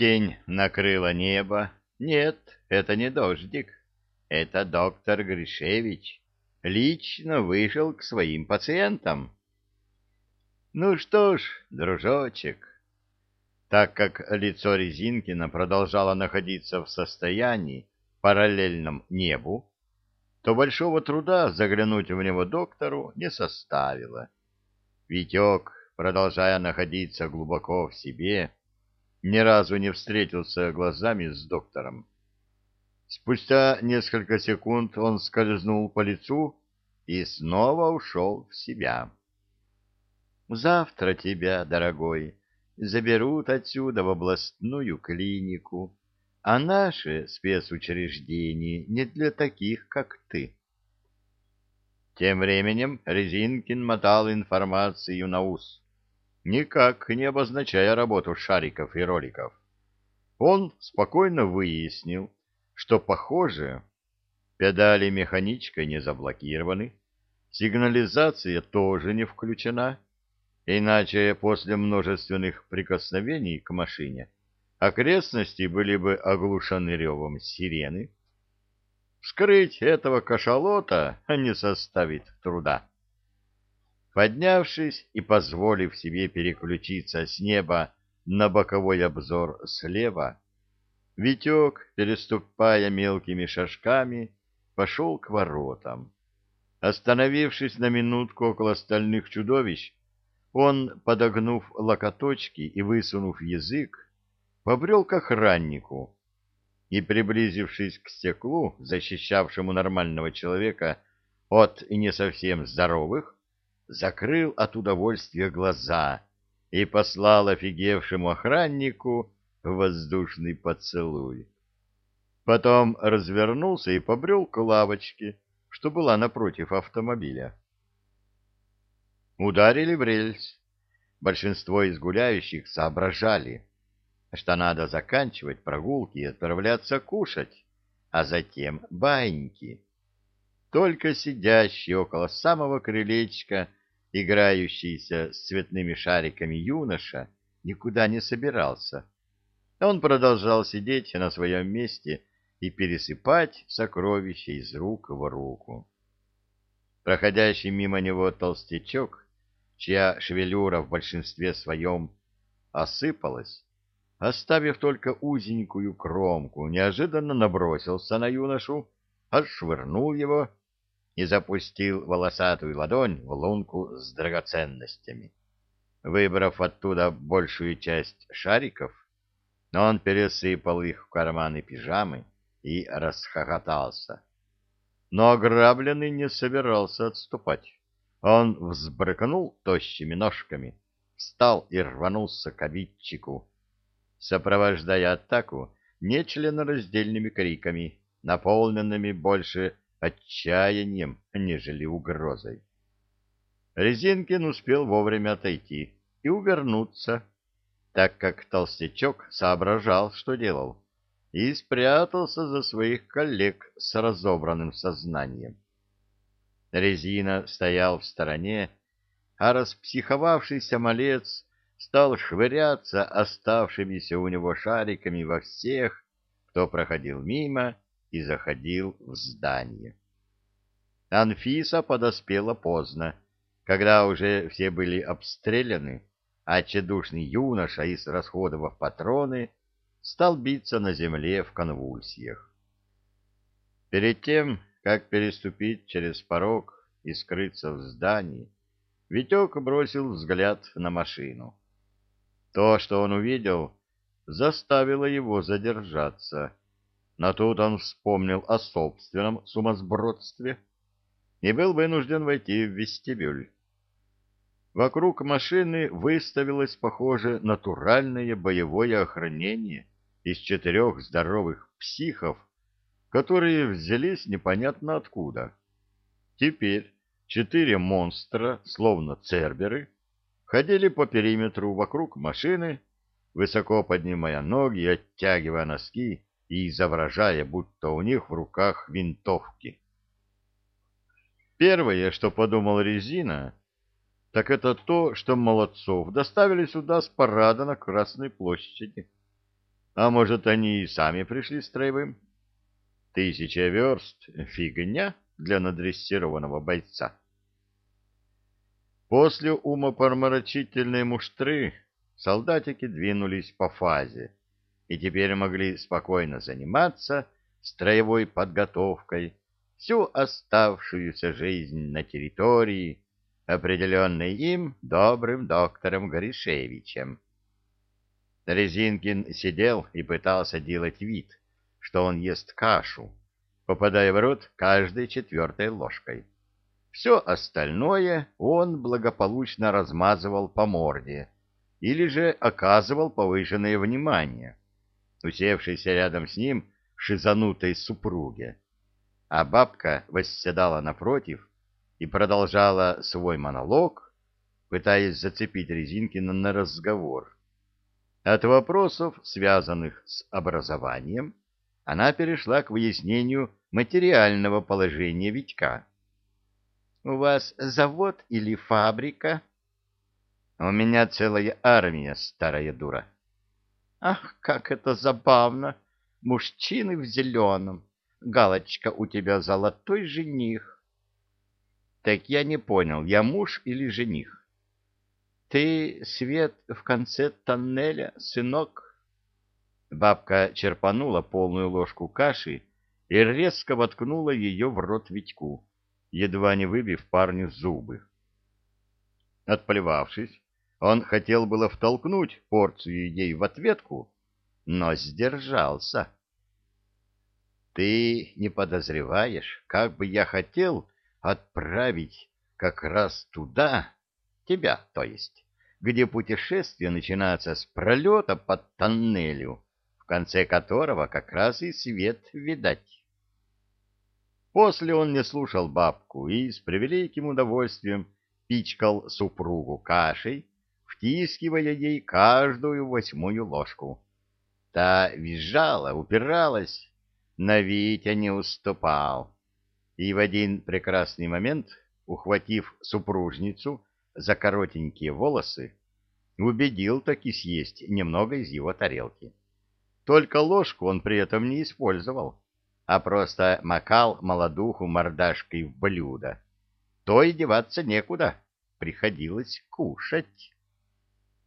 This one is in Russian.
Тень накрыла небо. Нет, это не дождик. Это доктор Гришевич. Лично вышел к своим пациентам. Ну что ж, дружочек, так как лицо Резинкина продолжало находиться в состоянии параллельном небу, то большого труда заглянуть в него доктору не составило. Витек, продолжая находиться глубоко в себе, ни разу не встретился глазами с доктором. Спустя несколько секунд он скользнул по лицу и снова ушел в себя. «Завтра тебя, дорогой, заберут отсюда в областную клинику, а наше спецучреждение не для таких, как ты». Тем временем Резинкин мотал информацию на ус никак не обозначая работу шариков и роликов. Он спокойно выяснил, что, похоже, педали механичкой не заблокированы, сигнализация тоже не включена, иначе после множественных прикосновений к машине окрестности были бы оглушены ревом сирены. Вскрыть этого кашалота не составит труда. Поднявшись и позволив себе переключиться с неба на боковой обзор слева, Витек, переступая мелкими шажками, пошел к воротам. Остановившись на минутку около стальных чудовищ, он, подогнув локоточки и высунув язык, побрел к охраннику и, приблизившись к стеклу, защищавшему нормального человека от не совсем здоровых, закрыл от удовольствия глаза и послал офигевшему охраннику воздушный поцелуй. Потом развернулся и побрел к лавочке, что была напротив автомобиля. Ударили в рельс. Большинство из гуляющих соображали, что надо заканчивать прогулки и отправляться кушать, а затем баньки. Только сидящий около самого крылечка играющийся с цветными шариками юноша никуда не собирался. Он продолжал сидеть на своем месте и пересыпать сокровища из рук в руку. Проходящий мимо него толстячок, чья шевелюра в большинстве своем осыпалась, оставив только узенькую кромку, неожиданно набросился на юношу, отшвырнул его и запустил волосатую ладонь в лунку с драгоценностями. Выбрав оттуда большую часть шариков, он пересыпал их в карманы пижамы и расхохотался. Но ограбленный не собирался отступать. Он взбрыкнул тощими ножками, встал и рванулся к обидчику, сопровождая атаку нечленораздельными криками, наполненными больше отчаянием, нежели угрозой. Резинкин успел вовремя отойти и увернуться, так как толстячок соображал, что делал, и спрятался за своих коллег с разобранным сознанием. Резина стоял в стороне, а распсиховавшийся малец стал швыряться оставшимися у него шариками во всех, кто проходил мимо и заходил в здание. Анфиса подоспела поздно, когда уже все были обстреляны, а чедушный юноша, из расходовав патроны, стал биться на земле в конвульсиях. Перед тем, как переступить через порог и скрыться в здании, Витек бросил взгляд на машину. То, что он увидел, заставило его задержаться — но тут он вспомнил о собственном сумасбродстве и был вынужден войти в вестибюль. Вокруг машины выставилось, похоже, натуральное боевое охранение из четырех здоровых психов, которые взялись непонятно откуда. Теперь четыре монстра, словно церберы, ходили по периметру вокруг машины, высоко поднимая ноги и оттягивая носки, и изображая, будто у них в руках винтовки. Первое, что подумал Резина, так это то, что молодцов доставили сюда с парада на Красной площади. А может, они и сами пришли строевым? Тысяча верст — фигня для надрессированного бойца. После умопомрачительной муштры солдатики двинулись по фазе и теперь могли спокойно заниматься строевой подготовкой всю оставшуюся жизнь на территории, определенной им добрым доктором Горишевичем. Резинкин сидел и пытался делать вид, что он ест кашу, попадая в рот каждой четвертой ложкой. Все остальное он благополучно размазывал по морде или же оказывал повышенное внимание усевшейся рядом с ним шизанутой супруге. А бабка восседала напротив и продолжала свой монолог, пытаясь зацепить Резинкина на разговор. От вопросов, связанных с образованием, она перешла к выяснению материального положения Витька. «У вас завод или фабрика?» «У меня целая армия, старая дура». «Ах, как это забавно! Мужчины в зеленом. Галочка, у тебя золотой жених». «Так я не понял, я муж или жених?» «Ты свет в конце тоннеля, сынок?» Бабка черпанула полную ложку каши и резко воткнула ее в рот Витьку, едва не выбив парню зубы. Отплевавшись, он хотел было втолкнуть порцию ей в ответку, но сдержался. «Ты не подозреваешь, как бы я хотел отправить как раз туда, тебя, то есть, где путешествие начинается с пролета под тоннелю, конце которого как раз и свет видать. После он не слушал бабку и с превеликим удовольствием пичкал супругу кашей, втискивая ей каждую восьмую ложку. Та визжала, упиралась, на Витя не уступал. И в один прекрасный момент, ухватив супружницу за коротенькие волосы, убедил таки съесть немного из его тарелки. Только ложку он при этом не использовал, а просто макал молодуху мордашкой в блюдо. То и деваться некуда, приходилось кушать.